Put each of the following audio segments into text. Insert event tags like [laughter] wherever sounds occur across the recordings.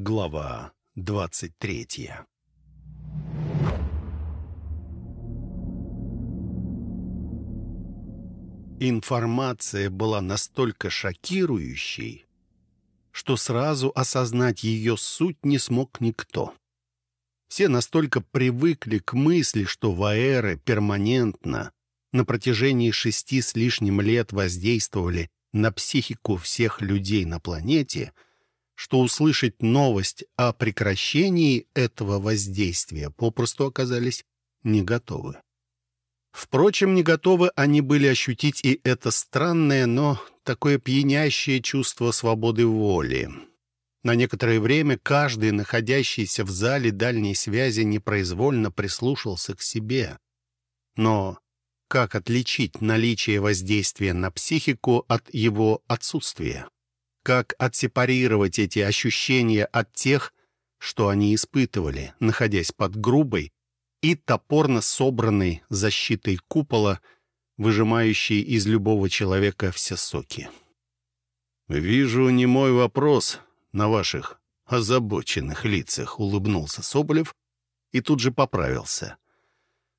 Глава двадцать третья Информация была настолько шокирующей, что сразу осознать ее суть не смог никто. Все настолько привыкли к мысли, что ваэры перманентно на протяжении шести с лишним лет воздействовали на психику всех людей на планете, что услышать новость о прекращении этого воздействия попросту оказались не готовы. Впрочем, не готовы они были ощутить и это странное, но такое пьянящее чувство свободы воли. На некоторое время каждый, находящийся в зале дальней связи, непроизвольно прислушался к себе. Но как отличить наличие воздействия на психику от его отсутствия? Как отсепарировать эти ощущения от тех, что они испытывали, находясь под грубой и топорно собранной защитой купола, выжимающей из любого человека все соки? «Вижу не мой вопрос на ваших озабоченных лицах», — улыбнулся Соболев и тут же поправился.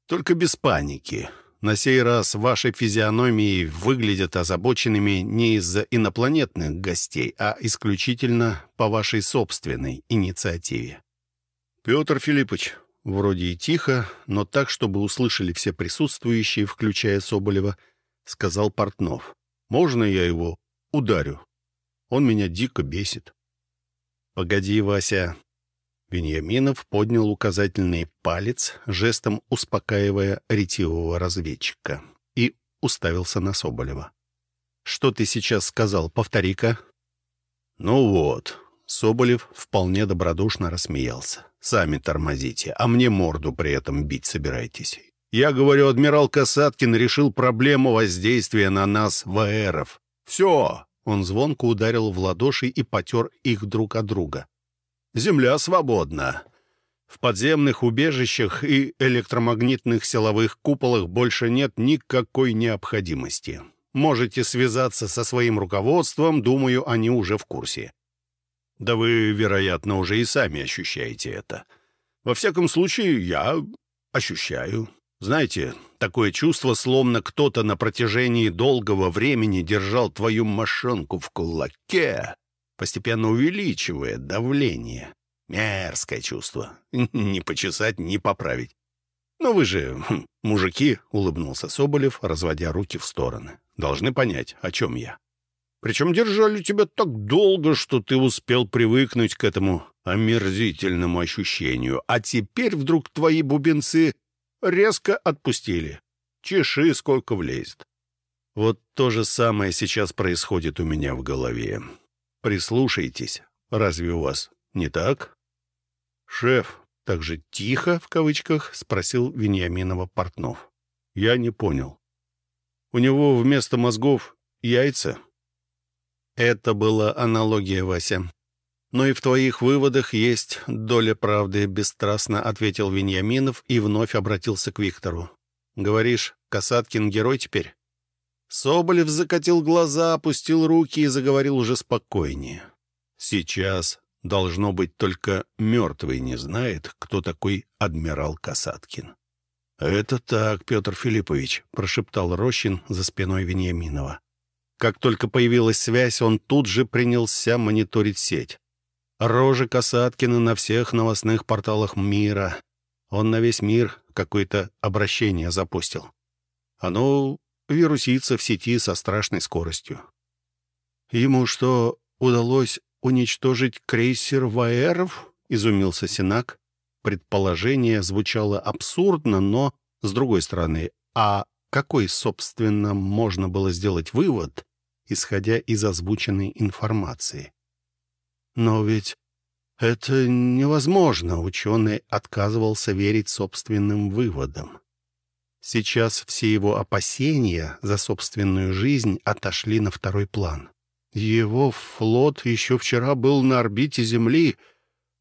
«Только без паники. На сей раз ваши физиономии выглядят озабоченными не из-за инопланетных гостей, а исключительно по вашей собственной инициативе. Петр Филиппович, вроде и тихо, но так, чтобы услышали все присутствующие, включая Соболева, сказал Портнов. «Можно я его ударю? Он меня дико бесит». «Погоди, Вася, Вениаминов поднял указательный палец, жестом успокаивая ретивого разведчика, и уставился на Соболева. «Что ты сейчас сказал? Повтори-ка». «Ну вот». Соболев вполне добродушно рассмеялся. «Сами тормозите, а мне морду при этом бить собираетесь. Я говорю, адмирал Касаткин решил проблему воздействия на нас ВРов. Все!» Он звонко ударил в ладоши и потер их друг от друга. Земля свободна. В подземных убежищах и электромагнитных силовых куполах больше нет никакой необходимости. Можете связаться со своим руководством, думаю, они уже в курсе. Да вы, вероятно, уже и сами ощущаете это. Во всяком случае, я ощущаю. Знаете, такое чувство, словно кто-то на протяжении долгого времени держал твою мошонку в кулаке постепенно увеличивая давление. Мерзкое чувство. [laughs] Не почесать, не поправить. «Но вы же, хм, мужики», — улыбнулся Соболев, разводя руки в стороны. «Должны понять, о чем я. Причем держали тебя так долго, что ты успел привыкнуть к этому омерзительному ощущению, а теперь вдруг твои бубенцы резко отпустили. Чеши, сколько влезет. Вот то же самое сейчас происходит у меня в голове. Прислушайтесь. Разве у вас не так? Шеф, так же тихо, в кавычках, спросил Вениаминова Портнов. Я не понял. У него вместо мозгов яйца? Это была аналогия, Вася. Но и в твоих выводах есть доля правды, бесстрастно ответил Вениаминов и вновь обратился к Виктору. Говоришь, Касаткин герой теперь? Соболев закатил глаза, опустил руки и заговорил уже спокойнее. «Сейчас, должно быть, только мертвый не знает, кто такой адмирал Касаткин». «Это так, Петр Филиппович», — прошептал Рощин за спиной Вениаминова. Как только появилась связь, он тут же принялся мониторить сеть. Рожи Касаткина на всех новостных порталах мира. Он на весь мир какое-то обращение запустил. Оно вирусится в сети со страшной скоростью. «Ему что, удалось уничтожить крейсер Ваэров?» — изумился Синак. Предположение звучало абсурдно, но, с другой стороны, а какой, собственно, можно было сделать вывод, исходя из озвученной информации? «Но ведь это невозможно», — ученый отказывался верить собственным выводам. Сейчас все его опасения за собственную жизнь отошли на второй план. Его флот еще вчера был на орбите Земли.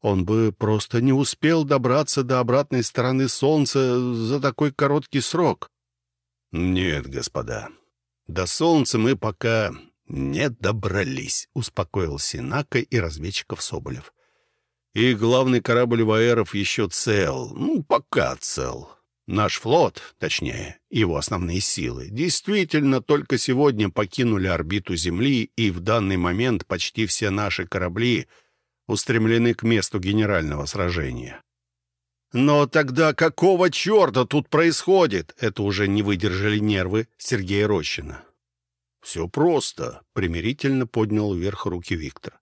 Он бы просто не успел добраться до обратной стороны Солнца за такой короткий срок. «Нет, господа, до Солнца мы пока не добрались», — успокоил Синака и разведчиков Соболев. И главный корабль Ваэров еще цел. Ну, пока цел. Наш флот, точнее, его основные силы, действительно только сегодня покинули орбиту Земли, и в данный момент почти все наши корабли устремлены к месту генерального сражения. «Но тогда какого черта тут происходит?» Это уже не выдержали нервы Сергея Рощина. «Все просто», — примирительно поднял вверх руки Виктор.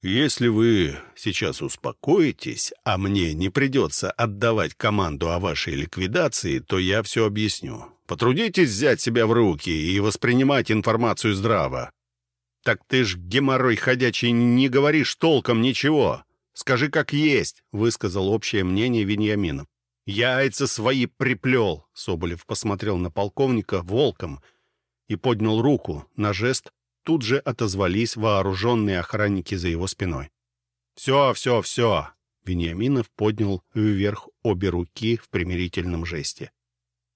Если вы сейчас успокоитесь, а мне не придется отдавать команду о вашей ликвидации, то я все объясню. Потрудитесь взять себя в руки и воспринимать информацию здраво. Так ты ж, геморрой ходячий, не говоришь толком ничего. Скажи, как есть, — высказал общее мнение Вениаминов. Яйца свои приплел, — Соболев посмотрел на полковника волком и поднял руку на жест тут же отозвались вооруженные охранники за его спиной. «Все, все, все!» Вениаминов поднял вверх обе руки в примирительном жесте.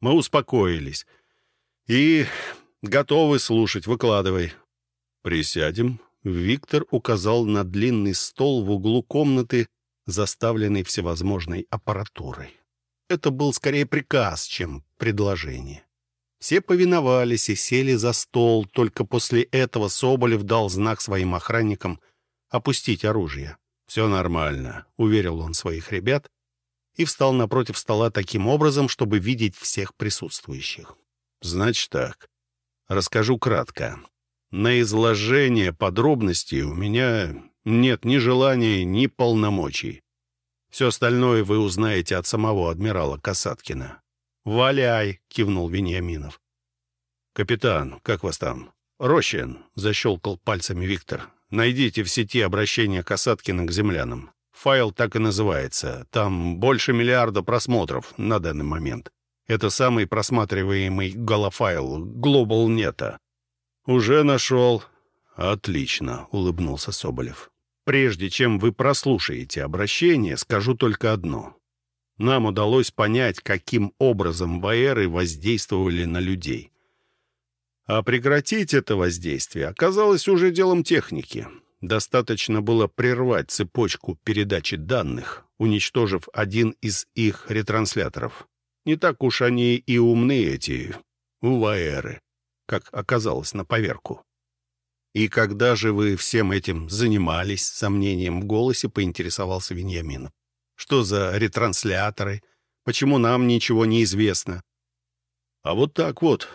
«Мы успокоились. И готовы слушать. Выкладывай». «Присядем». Виктор указал на длинный стол в углу комнаты, заставленный всевозможной аппаратурой. Это был скорее приказ, чем предложение. Все повиновались и сели за стол, только после этого Соболев дал знак своим охранникам опустить оружие. «Все нормально», — уверил он своих ребят и встал напротив стола таким образом, чтобы видеть всех присутствующих. «Значит так, расскажу кратко. На изложение подробностей у меня нет ни желания, ни полномочий. Все остальное вы узнаете от самого адмирала Касаткина. «Валяй!» — кивнул Вениаминов. «Капитан, как вас там?» «Рощин», — защелкал пальцами Виктор. «Найдите в сети обращение Касаткина к землянам. Файл так и называется. Там больше миллиарда просмотров на данный момент. Это самый просматриваемый голофайл Глобалнета». «Уже нашел». «Отлично», — улыбнулся Соболев. «Прежде чем вы прослушаете обращение, скажу только одно нам удалось понять, каким образом Ваеры воздействовали на людей. А прекратить это воздействие оказалось уже делом техники. Достаточно было прервать цепочку передачи данных, уничтожив один из их ретрансляторов. Не так уж они и умны, эти Ваеры, как оказалось на поверку. «И когда же вы всем этим занимались?» — сомнением в голосе поинтересовался Веньямин. Что за ретрансляторы? Почему нам ничего не известно? А вот так вот,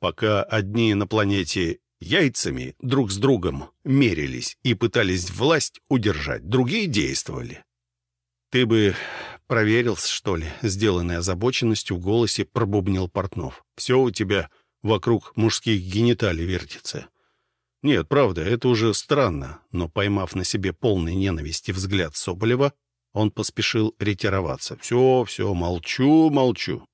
пока одни на планете яйцами друг с другом мерились и пытались власть удержать, другие действовали. Ты бы проверил, что ли, сделанной озабоченностью в голосе пробубнил Портнов. Все у тебя вокруг мужских гениталий вертится. Нет, правда, это уже странно, но, поймав на себе полный ненависти взгляд Соболева, он поспешил ретироваться. «Все, все, молчу, молчу».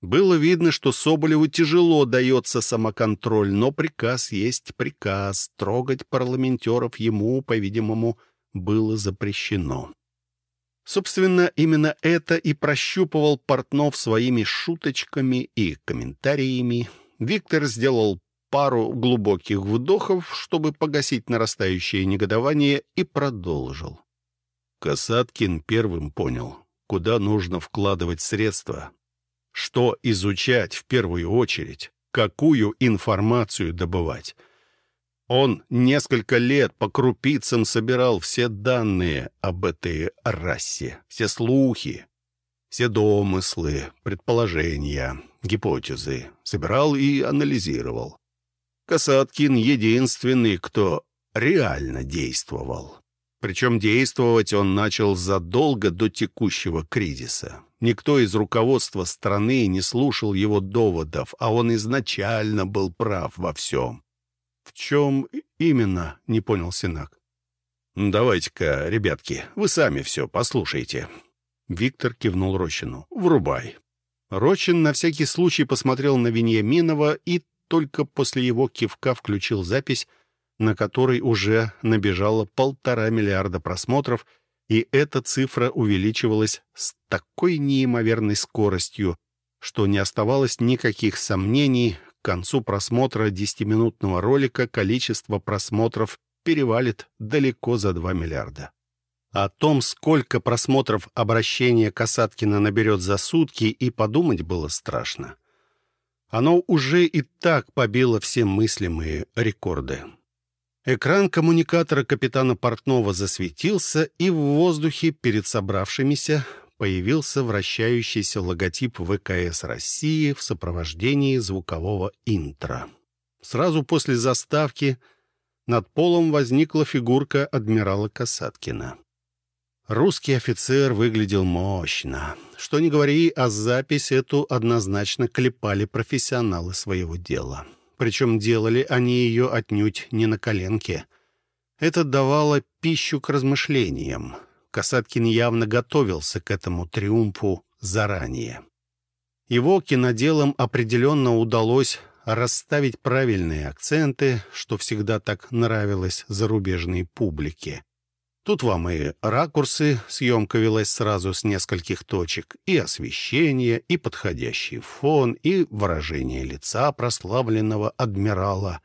Было видно, что Соболеву тяжело дается самоконтроль, но приказ есть приказ. Трогать парламентеров ему, по-видимому, было запрещено. Собственно, именно это и прощупывал Портнов своими шуточками и комментариями. Виктор сделал пару глубоких вдохов, чтобы погасить нарастающее негодование, и продолжил. Касаткин первым понял, куда нужно вкладывать средства, что изучать в первую очередь, какую информацию добывать. Он несколько лет по крупицам собирал все данные об этой расе, все слухи, все домыслы, предположения, гипотезы, собирал и анализировал. Касаткин единственный, кто реально действовал. Причем действовать он начал задолго до текущего кризиса. Никто из руководства страны не слушал его доводов, а он изначально был прав во всем. «В чем именно?» — не понял Синак. «Давайте-ка, ребятки, вы сами все послушайте». Виктор кивнул Рощину. «Врубай». Рочин на всякий случай посмотрел на Веньяминова и только после его кивка включил запись на который уже набежало полтора миллиарда просмотров, и эта цифра увеличивалась с такой неимоверной скоростью, что не оставалось никаких сомнений, к концу просмотра десятиминутного ролика количество просмотров перевалит далеко за 2 миллиарда. О том, сколько просмотров обращения Касаткина наберет за сутки, и подумать было страшно. Оно уже и так побило все мыслимые рекорды. Экран коммуникатора капитана Портнова засветился, и в воздухе перед собравшимися появился вращающийся логотип ВКС России в сопровождении звукового интро. Сразу после заставки над полом возникла фигурка адмирала Касаткина. Русский офицер выглядел мощно. Что ни говори, а запись эту однозначно клепали профессионалы своего дела. Причем делали они ее отнюдь не на коленке. Это давало пищу к размышлениям. Касаткин явно готовился к этому триумфу заранее. Его киноделам определенно удалось расставить правильные акценты, что всегда так нравилось зарубежной публике. Тут вам и ракурсы, съемка велась сразу с нескольких точек, и освещение, и подходящий фон, и выражение лица прославленного адмирала.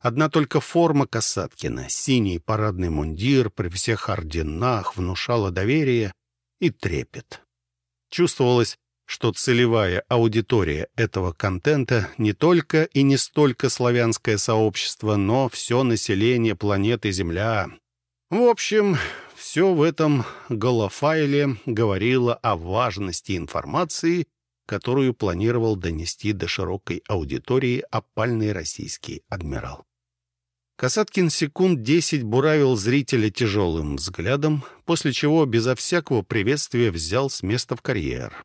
Одна только форма Касаткина, синий парадный мундир при всех орденах внушала доверие и трепет. Чувствовалось, что целевая аудитория этого контента не только и не столько славянское сообщество, но все население планеты Земля — в общем, все в этом голофайле говорило о важности информации, которую планировал донести до широкой аудитории опальный российский адмирал. Касаткин секунд десять буравил зрителя тяжелым взглядом, после чего безо всякого приветствия взял с места в карьер.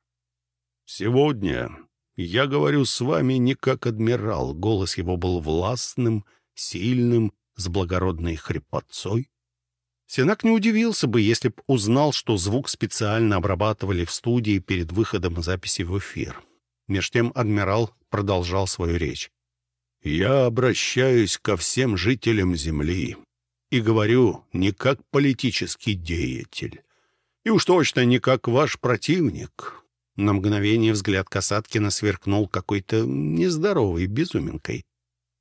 «Сегодня я говорю с вами не как адмирал». Голос его был властным, сильным, с благородной хрипотцой. Сенак не удивился бы, если б узнал, что звук специально обрабатывали в студии перед выходом записи в эфир. Меж тем адмирал продолжал свою речь. «Я обращаюсь ко всем жителям Земли и говорю не как политический деятель, и уж точно не как ваш противник». На мгновение взгляд Касаткина сверкнул какой-то нездоровой безуминкой.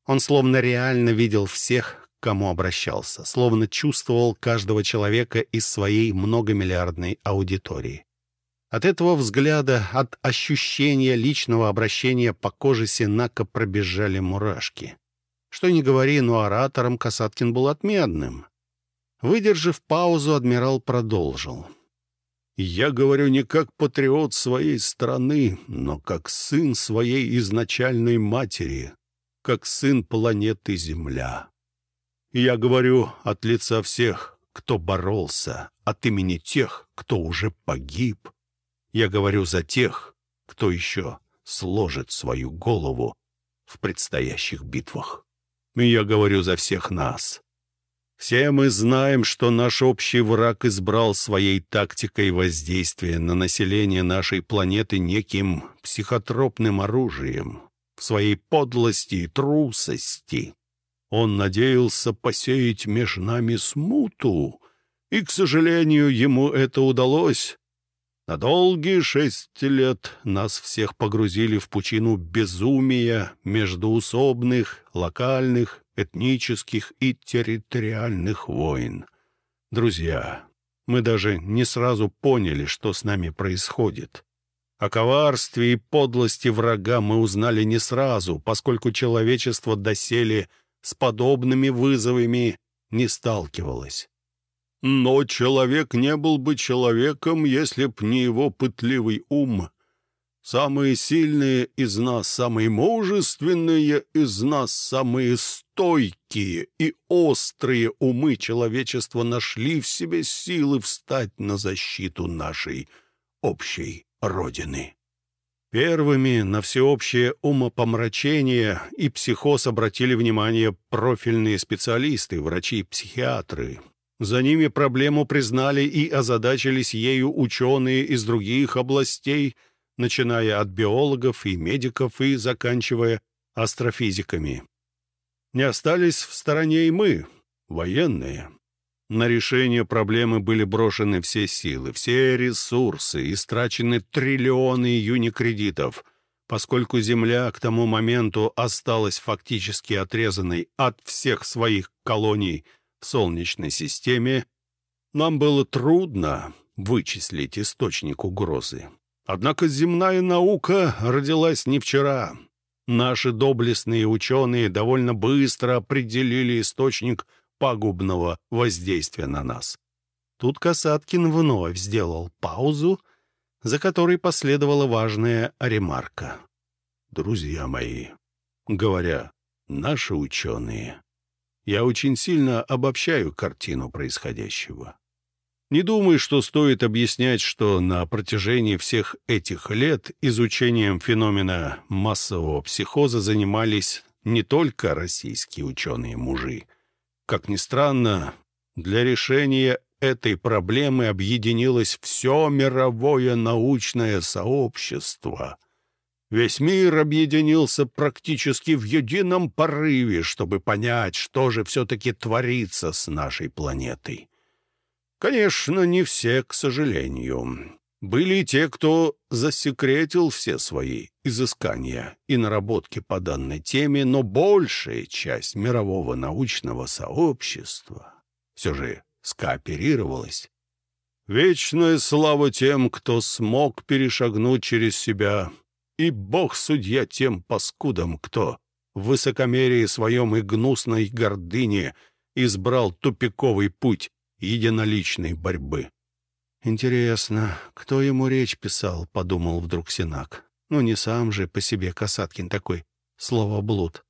Он словно реально видел всех, кому обращался, словно чувствовал каждого человека из своей многомиллиардной аудитории. От этого взгляда, от ощущения личного обращения по коже Сенака пробежали мурашки. Что ни говори, но оратором Касаткин был отменным. Выдержав паузу, адмирал продолжил. «Я говорю не как патриот своей страны, но как сын своей изначальной матери, как сын планеты Земля. Я говорю от лица всех, кто боролся, от имени тех, кто уже погиб. Я говорю за тех, кто еще сложит свою голову в предстоящих битвах. Я говорю за всех нас. Все мы знаем, что наш общий враг избрал своей тактикой воздействия на население нашей планеты неким психотропным оружием, в своей подлости и трусости. Он надеялся посеять между нами смуту, и, к сожалению, ему это удалось. На долгие шесть лет нас всех погрузили в пучину безумия междуусобных, локальных, этнических и территориальных войн. Друзья, мы даже не сразу поняли, что с нами происходит. О коварстве и подлости врага мы узнали не сразу, поскольку человечество доселе — с подобными вызовами не сталкивалась. Но человек не был бы человеком, если б не его пытливый ум. Самые сильные из нас, самые мужественные из нас, самые стойкие и острые умы человечества нашли в себе силы встать на защиту нашей общей Родины. Первыми на всеобщее умопомрачение и психоз обратили внимание профильные специалисты, врачи-психиатры. За ними проблему признали и озадачились ею ученые из других областей, начиная от биологов и медиков и заканчивая астрофизиками. Не остались в стороне и мы, военные. На решение проблемы были брошены все силы, все ресурсы, истрачены триллионы юникредитов, поскольку Земля к тому моменту осталась фактически отрезанной от всех своих колоний в Солнечной системе, Нам было трудно вычислить источник угрозы. Однако земная наука родилась не вчера. Наши доблестные ученые довольно быстро определили источник пагубного воздействия на нас. Тут Касаткин вновь сделал паузу, за которой последовала важная ремарка. «Друзья мои, говоря, наши ученые, я очень сильно обобщаю картину происходящего. Не думаю, что стоит объяснять, что на протяжении всех этих лет изучением феномена массового психоза занимались не только российские ученые-мужи. Как ни странно, для решения этой проблемы объединилось все мировое научное сообщество. Весь мир объединился практически в едином порыве, чтобы понять, что же все-таки творится с нашей планетой. Конечно, не все, к сожалению. Были и те, кто засекретил все свои изыскания и наработки по данной теме, но большая часть мирового научного сообщества все же скооперировалась. Вечная слава тем, кто смог перешагнуть через себя, и бог-судья тем паскудам, кто в высокомерии своем и гнусной гордыне избрал тупиковый путь единоличной борьбы. «Интересно, кто ему речь писал?» — подумал вдруг Синак. «Ну, не сам же по себе Касаткин такой словоблуд».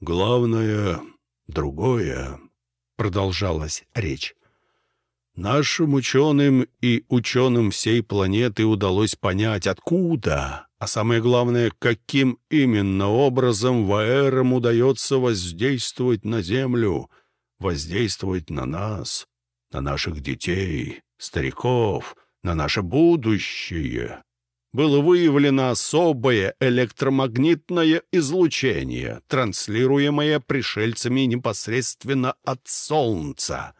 «Главное — другое», — продолжалась речь. «Нашим ученым и ученым всей планеты удалось понять, откуда, а самое главное, каким именно образом Ваэрам удается воздействовать на Землю, воздействовать на нас, на наших детей, стариков, на наше будущее. Было выявлено особое электромагнитное излучение, транслируемое пришельцами непосредственно от Солнца.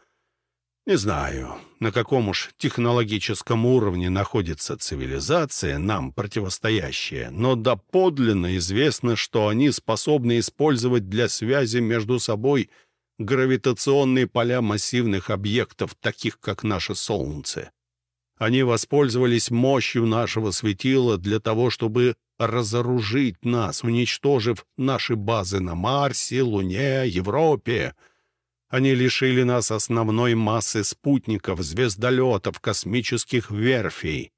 Не знаю, на каком уж технологическом уровне находится цивилизация, нам противостоящая, но доподлинно известно, что они способны использовать для связи между собой – гравитационные поля массивных объектов, таких как наше Солнце. Они воспользовались мощью нашего светила для того, чтобы разоружить нас, уничтожив наши базы на Марсе, Луне, Европе. Они лишили нас основной массы спутников, звездолетов, космических верфей.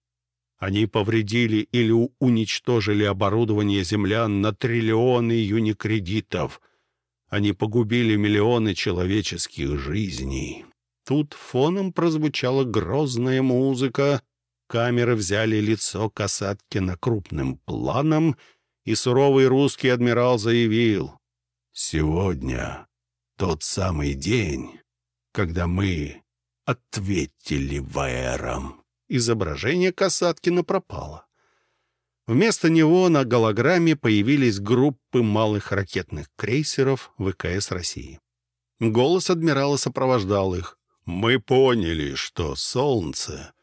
Они повредили или уничтожили оборудование землян на триллионы юникредитов. Они погубили миллионы человеческих жизней. Тут фоном прозвучала грозная музыка. Камеры взяли лицо Касаткина крупным планом, и суровый русский адмирал заявил, «Сегодня тот самый день, когда мы ответили Ваэрам». Изображение Касаткина пропало. Вместо него на голограмме появились группы малых ракетных крейсеров ВКС России. Голос адмирала сопровождал их. «Мы поняли, что Солнце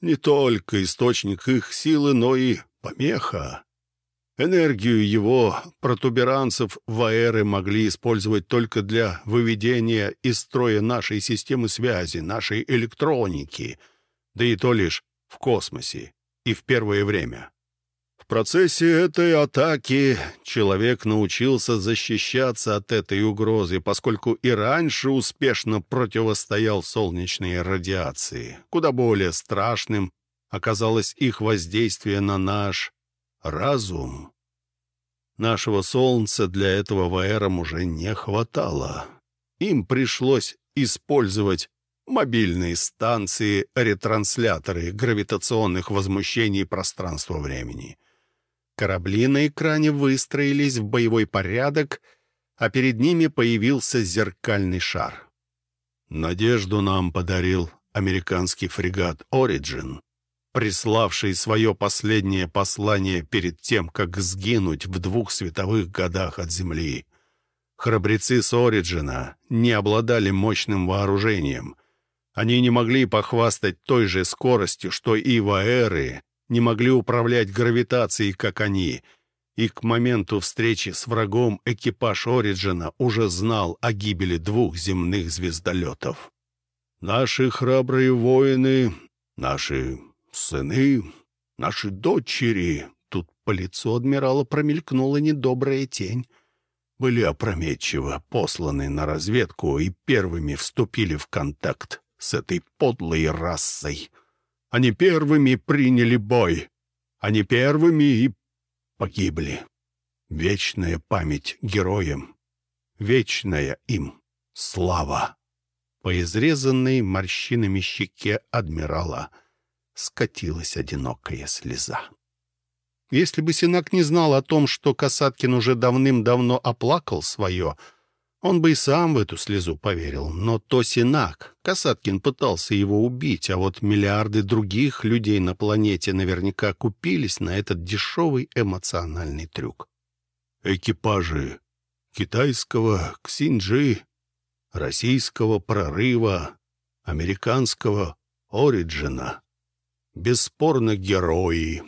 не только источник их силы, но и помеха. Энергию его протуберанцев в аэры могли использовать только для выведения из строя нашей системы связи, нашей электроники, да и то лишь в космосе и в первое время. В процессе этой атаки человек научился защищаться от этой угрозы, поскольку и раньше успешно противостоял солнечной радиации. Куда более страшным оказалось их воздействие на наш разум. Нашего Солнца для этого ВРам уже не хватало. Им пришлось использовать мобильные станции, ретрансляторы гравитационных возмущений пространства-времени. Корабли на экране выстроились в боевой порядок, а перед ними появился зеркальный шар. Надежду нам подарил американский фрегат «Ориджин», приславший свое последнее послание перед тем, как сгинуть в двух световых годах от Земли. Храбрецы с Ориджина не обладали мощным вооружением. Они не могли похвастать той же скоростью, что и ваэры, не могли управлять гравитацией, как они, и к моменту встречи с врагом экипаж Ориджина уже знал о гибели двух земных звездолетов. Наши храбрые воины, наши сыны, наши дочери...» Тут по лицу адмирала промелькнула недобрая тень. Были опрометчиво посланы на разведку и первыми вступили в контакт с этой подлой расой. Они первыми приняли бой. Они первыми и погибли. Вечная память героям. Вечная им слава. По изрезанной морщинами щеке адмирала скатилась одинокая слеза. Если бы Синак не знал о том, что Касаткин уже давным-давно оплакал свое, он бы и сам в эту слезу поверил. Но то Синак. Касаткин пытался его убить, а вот миллиарды других людей на планете наверняка купились на этот дешевый эмоциональный трюк. Экипажи китайского Ксинджи, российского прорыва, американского Ориджина. Бесспорно герои,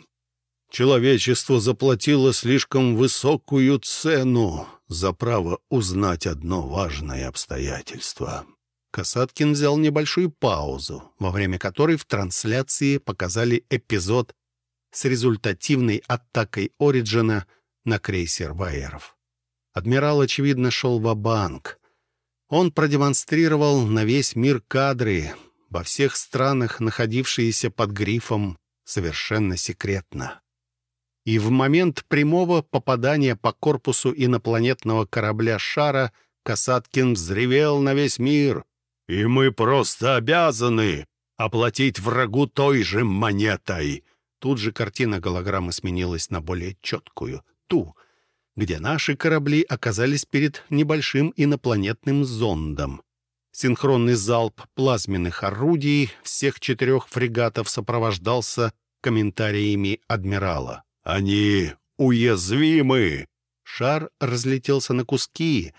Человечество заплатило слишком высокую цену за право узнать одно важное обстоятельство. Касаткин взял небольшую паузу, во время которой в трансляции показали эпизод с результативной атакой Ориджина на крейсер Ваеров. Адмирал, очевидно, шел в банк Он продемонстрировал на весь мир кадры, во всех странах, находившиеся под грифом «совершенно секретно» и в момент прямого попадания по корпусу инопланетного корабля «Шара» Касаткин взревел на весь мир. «И мы просто обязаны оплатить врагу той же монетой!» Тут же картина голограммы сменилась на более четкую, ту, где наши корабли оказались перед небольшим инопланетным зондом. Синхронный залп плазменных орудий всех четырех фрегатов сопровождался комментариями адмирала. Они уязвимы!» Шар разлетелся на куски,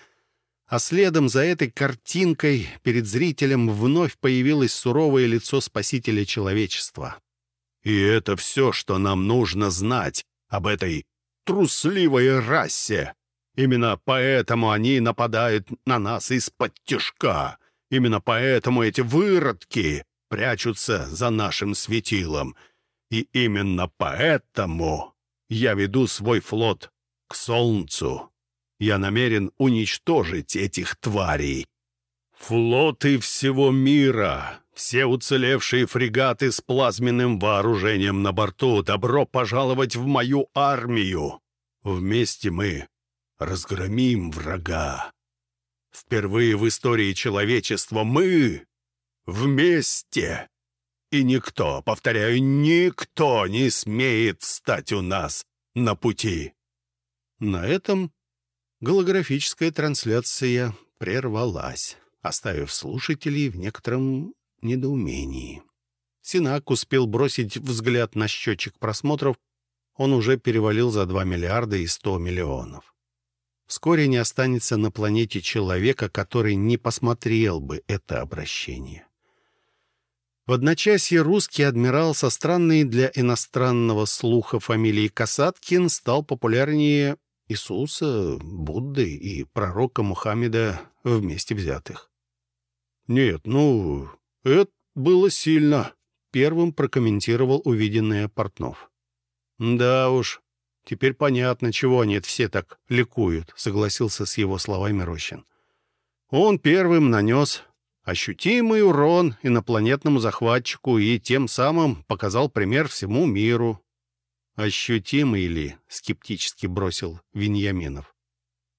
а следом за этой картинкой перед зрителем вновь появилось суровое лицо спасителя человечества. «И это все, что нам нужно знать об этой трусливой расе. Именно поэтому они нападают на нас из-под тяжка. Именно поэтому эти выродки прячутся за нашим светилом. И именно поэтому я веду свой флот к Солнцу. Я намерен уничтожить этих тварей. Флоты всего мира, все уцелевшие фрегаты с плазменным вооружением на борту, добро пожаловать в мою армию. Вместе мы разгромим врага. Впервые в истории человечества мы вместе и никто, повторяю, никто не смеет встать у нас на пути. На этом голографическая трансляция прервалась, оставив слушателей в некотором недоумении. Синак успел бросить взгляд на счетчик просмотров, он уже перевалил за 2 миллиарда и 100 миллионов. Вскоре не останется на планете человека, который не посмотрел бы это обращение. В одночасье русский адмирал со странной для иностранного слуха фамилией Касаткин стал популярнее Иисуса, Будды и пророка Мухаммеда вместе взятых. «Нет, ну, это было сильно», — первым прокомментировал увиденное Портнов. «Да уж, теперь понятно, чего они все так ликуют», — согласился с его словами Рощин. Он первым нанес ощутимый урон инопланетному захватчику и тем самым показал пример всему миру. «Ощутимый ли?» — скептически бросил Виньяминов.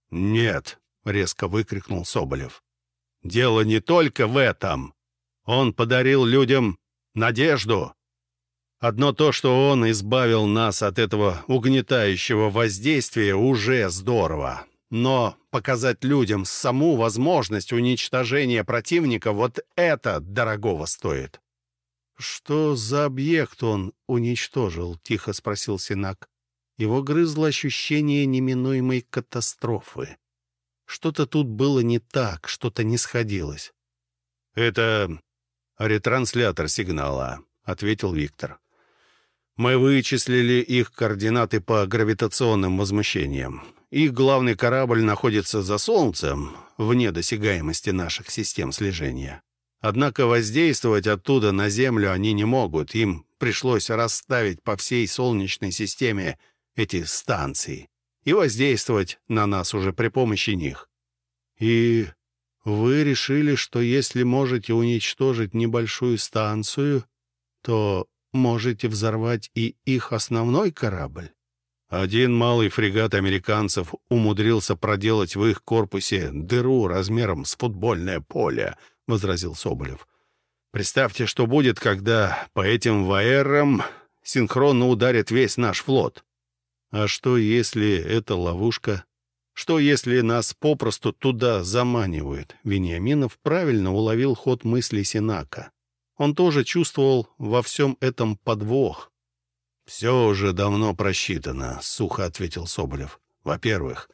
«Нет», — резко выкрикнул Соболев. «Дело не только в этом. Он подарил людям надежду. Одно то, что он избавил нас от этого угнетающего воздействия, уже здорово. Но показать людям саму возможность уничтожения противника, вот это дорогого стоит. «Что за объект он уничтожил?» — тихо спросил Синак. Его грызло ощущение неминуемой катастрофы. Что-то тут было не так, что-то не сходилось. «Это ретранслятор сигнала», — ответил Виктор. «Мы вычислили их координаты по гравитационным возмущениям. Их главный корабль находится за Солнцем, вне досягаемости наших систем слежения. Однако воздействовать оттуда на Землю они не могут. Им пришлось расставить по всей Солнечной системе эти станции и воздействовать на нас уже при помощи них. И вы решили, что если можете уничтожить небольшую станцию, то можете взорвать и их основной корабль? Один малый фрегат американцев умудрился проделать в их корпусе дыру размером с футбольное поле, — возразил Соболев. Представьте, что будет, когда по этим ВАЭРам синхронно ударит весь наш флот. А что, если это ловушка? Что, если нас попросту туда заманивают? Вениаминов правильно уловил ход мысли Синака. Он тоже чувствовал во всем этом подвох. «Все уже давно просчитано», — сухо ответил Соболев. «Во-первых,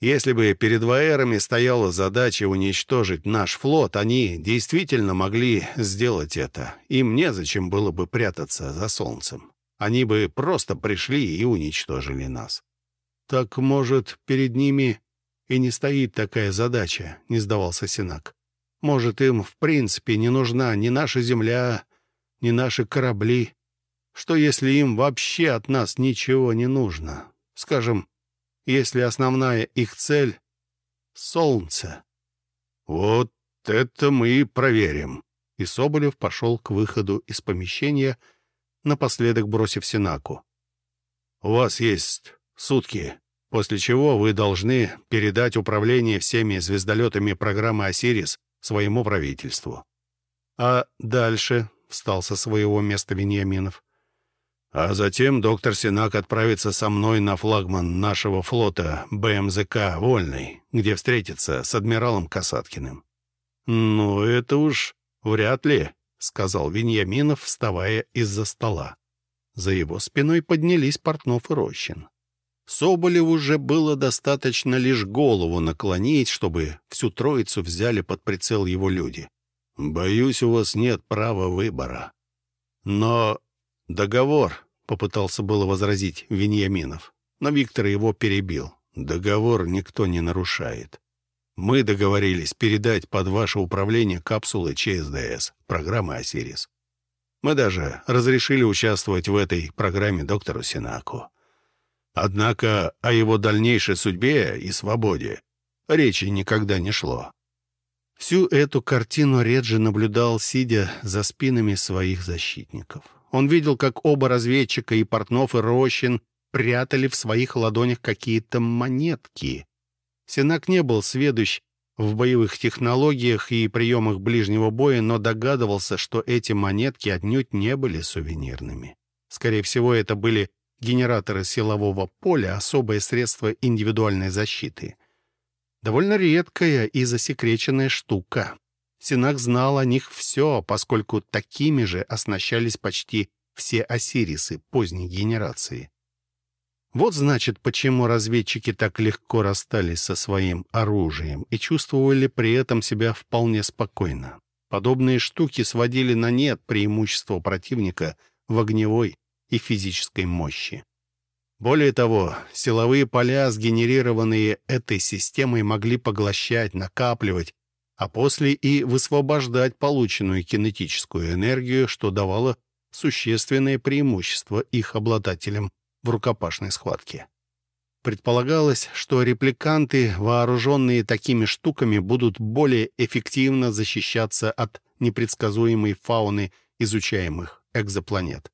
если бы перед Ваэрами стояла задача уничтожить наш флот, они действительно могли сделать это. Им незачем было бы прятаться за солнцем. Они бы просто пришли и уничтожили нас. «Так, может, перед ними и не стоит такая задача», — не сдавался Синак. «Может, им в принципе не нужна ни наша земля, ни наши корабли, что если им вообще от нас ничего не нужно? Скажем, если основная их цель — солнце. Вот это мы и проверим. И Соболев пошел к выходу из помещения, напоследок бросив Синаку. У вас есть сутки, после чего вы должны передать управление всеми звездолетами программы «Осирис» своему правительству. А дальше встал со своего места Вениаминов. А затем доктор Синак отправится со мной на флагман нашего флота БМЗК «Вольный», где встретится с адмиралом Касаткиным. «Ну, это уж вряд ли», — сказал Веньяминов, вставая из-за стола. За его спиной поднялись Портнов и Рощин. Соболеву уже было достаточно лишь голову наклонить, чтобы всю троицу взяли под прицел его люди. «Боюсь, у вас нет права выбора. Но «Договор», — попытался было возразить Вениаминов, но Виктор его перебил. «Договор никто не нарушает. Мы договорились передать под ваше управление капсулы ЧСДС, программы «Осирис». Мы даже разрешили участвовать в этой программе доктору Синаку. Однако о его дальнейшей судьбе и свободе речи никогда не шло. Всю эту картину Реджи наблюдал, сидя за спинами своих защитников. Он видел, как оба разведчика, и Портнов, и Рощин, прятали в своих ладонях какие-то монетки. Сенак не был сведущ в боевых технологиях и приемах ближнего боя, но догадывался, что эти монетки отнюдь не были сувенирными. Скорее всего, это были генераторы силового поля, особое средство индивидуальной защиты. Довольно редкая и засекреченная штука. Синак знал о них все, поскольку такими же оснащались почти все осирисы поздней генерации. Вот значит, почему разведчики так легко расстались со своим оружием и чувствовали при этом себя вполне спокойно. Подобные штуки сводили на нет преимущество противника в огневой и физической мощи. Более того, силовые поля, сгенерированные этой системой, могли поглощать, накапливать а после и высвобождать полученную кинетическую энергию, что давало существенное преимущество их обладателям в рукопашной схватке. Предполагалось, что репликанты, вооруженные такими штуками, будут более эффективно защищаться от непредсказуемой фауны изучаемых экзопланет.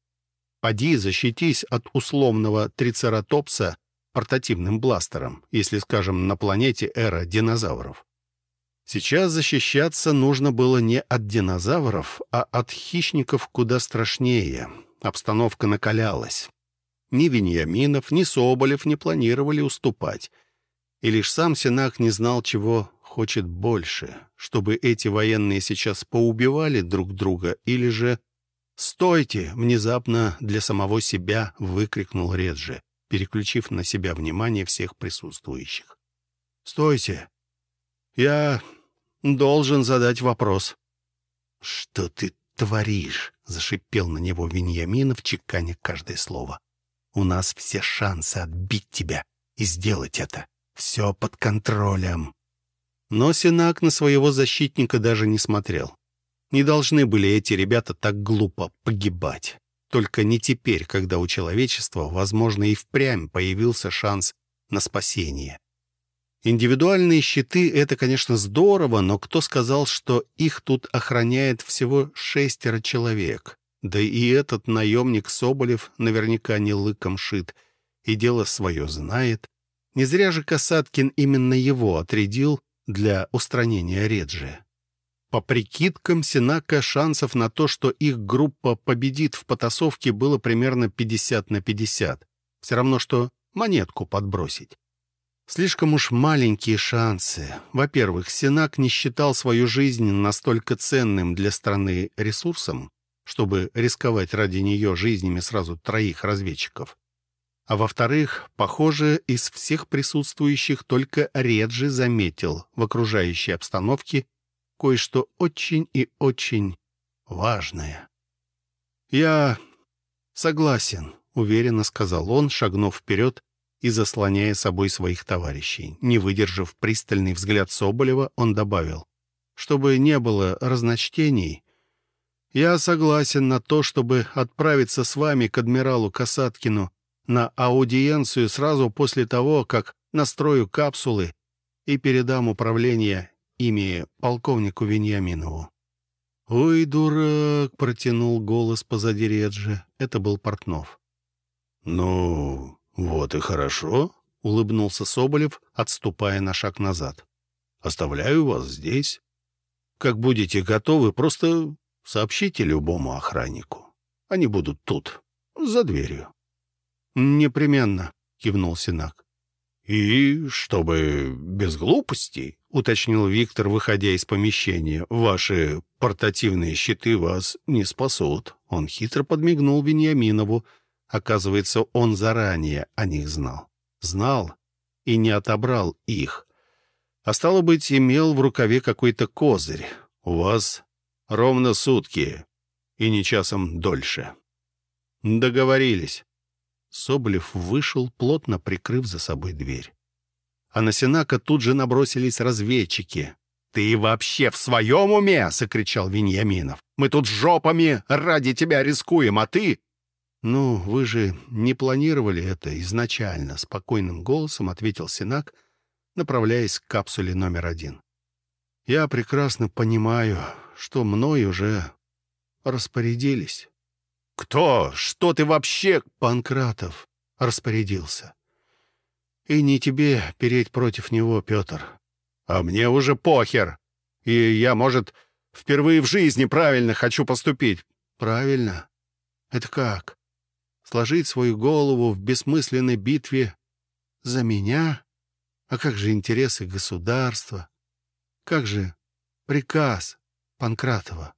Поди защитись от условного трицератопса портативным бластером, если, скажем, на планете эра динозавров. Сейчас защищаться нужно было не от динозавров, а от хищников куда страшнее. Обстановка накалялась. Ни Вениаминов, ни Соболев не планировали уступать. И лишь сам Сенак не знал, чего хочет больше, чтобы эти военные сейчас поубивали друг друга или же... «Стойте!» — внезапно для самого себя выкрикнул Реджи, переключив на себя внимание всех присутствующих. «Стойте! Я должен задать вопрос». «Что ты творишь?» — зашипел на него Веньяминов, чеканя каждое слово. «У нас все шансы отбить тебя и сделать это. Все под контролем». Но Синак на своего защитника даже не смотрел. Не должны были эти ребята так глупо погибать. Только не теперь, когда у человечества, возможно, и впрямь появился шанс на спасение. Индивидуальные щиты — это, конечно, здорово, но кто сказал, что их тут охраняет всего шестеро человек? Да и этот наемник Соболев наверняка не лыком шит, и дело свое знает. Не зря же Касаткин именно его отрядил для устранения Реджи. По прикидкам Синака шансов на то, что их группа победит в потасовке, было примерно 50 на 50. Все равно, что монетку подбросить. Слишком уж маленькие шансы. Во-первых, Синак не считал свою жизнь настолько ценным для страны ресурсом, чтобы рисковать ради нее жизнями сразу троих разведчиков. А во-вторых, похоже, из всех присутствующих только Реджи заметил в окружающей обстановке кое-что очень и очень важное. «Я согласен», — уверенно сказал он, шагнув вперед и заслоняя собой своих товарищей. Не выдержав пристальный взгляд Соболева, он добавил, «Чтобы не было разночтений, я согласен на то, чтобы отправиться с вами к адмиралу Касаткину на аудиенцию сразу после того, как настрою капсулы и передам управление ими полковнику Веньяминову. «Ой, дурак!» — протянул голос позади Реджи. Это был Портнов. «Ну, вот и хорошо», — улыбнулся Соболев, отступая на шаг назад. «Оставляю вас здесь. Как будете готовы, просто сообщите любому охраннику. Они будут тут, за дверью». «Непременно», — кивнул Синак. «И чтобы без глупостей», — уточнил Виктор, выходя из помещения, «ваши портативные щиты вас не спасут». Он хитро подмигнул Вениаминову. Оказывается, он заранее о них знал. Знал и не отобрал их. А стало быть, имел в рукаве какой-то козырь. У вас ровно сутки и не часом дольше. Договорились. Соболев вышел, плотно прикрыв за собой дверь. А на Сенака тут же набросились разведчики. «Ты вообще в своем уме?» — сокричал Веньяминов. «Мы тут жопами ради тебя рискуем, а ты...» «Ну, вы же не планировали это изначально», — спокойным голосом ответил Сенак, направляясь к капсуле номер один. «Я прекрасно понимаю, что мной уже распорядились». «Кто? Что ты вообще...» Панкратов распорядился. «И не тебе переть против него, Петр. А мне уже похер. И я, может, впервые в жизни правильно хочу поступить». «Правильно? Это как? Сложить свою голову в бессмысленной битве за меня? А как же интересы государства? Как же приказ Панкратова?»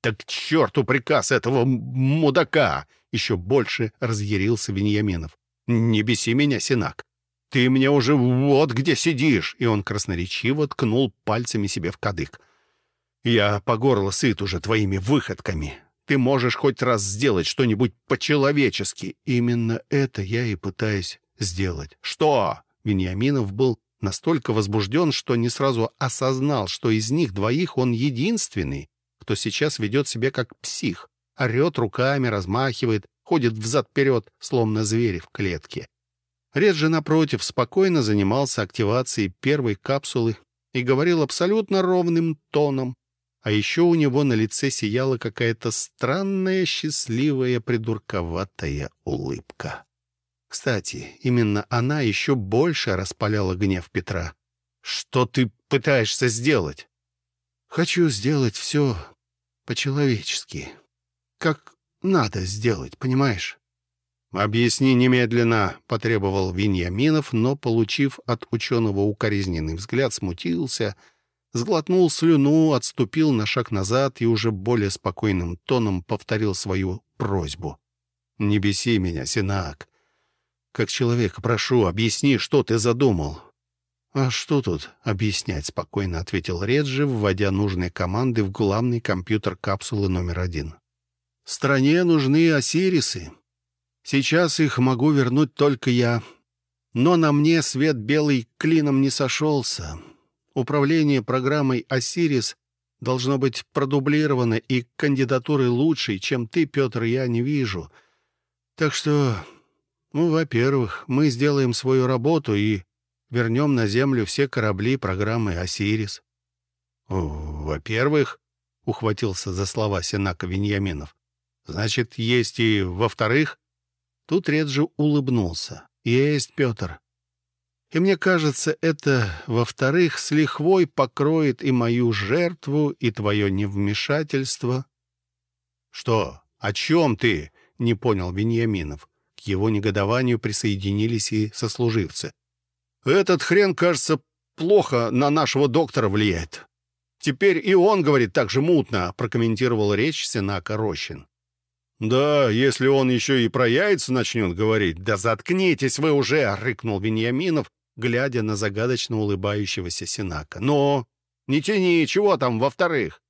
«Так черту приказ этого мудака!» Еще больше разъярился Веньяминов. «Не беси меня, Синак. Ты мне уже вот где сидишь!» И он красноречиво ткнул пальцами себе в кадык. «Я по горло сыт уже твоими выходками. Ты можешь хоть раз сделать что-нибудь по-человечески. Именно это я и пытаюсь сделать. Что?» Вениаминов был настолько возбужден, что не сразу осознал, что из них двоих он единственный, кто сейчас ведет себя как псих, орет руками, размахивает, ходит взад-вперед, словно зверь в клетке. Ред же, напротив, спокойно занимался активацией первой капсулы и говорил абсолютно ровным тоном. А еще у него на лице сияла какая-то странная, счастливая, придурковатая улыбка. Кстати, именно она еще больше распаляла гнев Петра. «Что ты пытаешься сделать?» Хочу сделать все по-человечески. Как надо сделать, понимаешь? «Объясни немедленно», — потребовал Виньяминов, но, получив от ученого укоризненный взгляд, смутился, сглотнул слюну, отступил на шаг назад и уже более спокойным тоном повторил свою просьбу. «Не беси меня, Синак. Как человека прошу, объясни, что ты задумал. «А что тут объяснять?» — спокойно ответил Реджи, вводя нужные команды в главный компьютер капсулы номер один. «Стране нужны осирисы. Сейчас их могу вернуть только я. Но на мне свет белый клином не сошелся. Управление программой «Осирис» должно быть продублировано, и кандидатуры лучшей, чем ты, Петр, я не вижу. Так что, ну, во-первых, мы сделаем свою работу и вернем на Землю все корабли программы «Осирис». «Во-первых», — ухватился за слова Сенака Веньяминов, «значит, есть и во-вторых?» Тут Реджи улыбнулся. «Есть, Петр. И мне кажется, это, во-вторых, с лихвой покроет и мою жертву, и твое невмешательство». «Что? О чем ты?» — не понял Веньяминов. К его негодованию присоединились и сослуживцы. «Этот хрен, кажется, плохо на нашего доктора влияет. Теперь и он говорит так же мутно», — прокомментировал речь Сенака Рощин. «Да, если он еще и про яйца начнет говорить, да заткнитесь вы уже!» — рыкнул Вениаминов, глядя на загадочно улыбающегося Синака. «Но не тяни, чего там во-вторых?»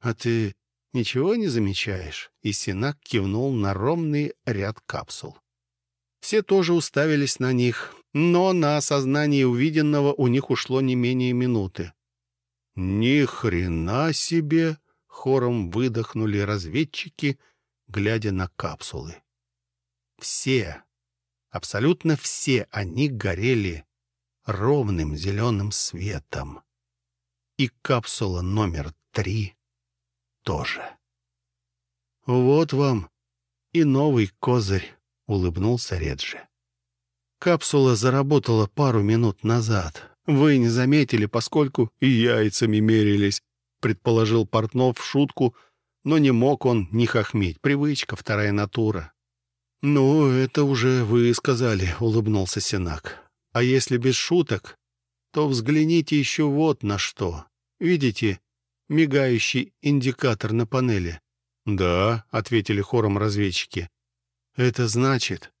«А ты ничего не замечаешь?» И Синак кивнул на ровный ряд капсул. Все тоже уставились на них, но на осознание увиденного у них ушло не менее минуты. «Ни хрена себе!» — хором выдохнули разведчики — глядя на капсулы. Все, абсолютно все они горели ровным зеленым светом. И капсула номер три тоже. «Вот вам и новый козырь», — улыбнулся Реджи. «Капсула заработала пару минут назад. Вы не заметили, поскольку и яйцами мерились», — предположил Портнов в шутку — но не мог он не хохметь. Привычка, вторая натура. «Ну, это уже вы сказали», — улыбнулся Сенак. «А если без шуток, то взгляните еще вот на что. Видите мигающий индикатор на панели?» «Да», — ответили хором разведчики. «Это значит,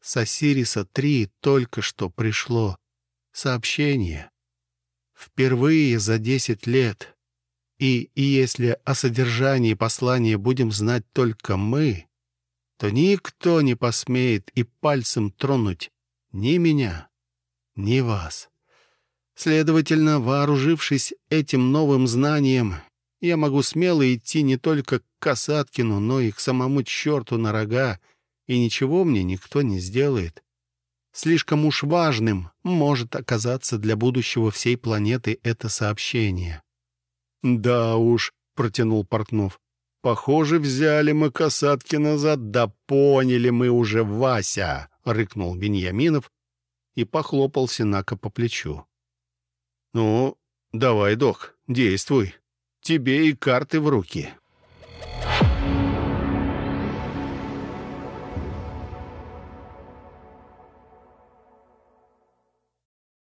с Осириса-3 только что пришло сообщение. Впервые за десять лет и, и если о содержании послания будем знать только мы, то никто не посмеет и пальцем тронуть ни меня, ни вас. Следовательно, вооружившись этим новым знанием, я могу смело идти не только к Касаткину, но и к самому черту на рога, и ничего мне никто не сделает. Слишком уж важным может оказаться для будущего всей планеты это сообщение. «Да уж», — протянул Портнов. «Похоже, взяли мы касатки назад, да поняли мы уже Вася», — рыкнул Веньяминов и похлопал Синака по плечу. «Ну, давай, док, действуй. Тебе и карты в руки».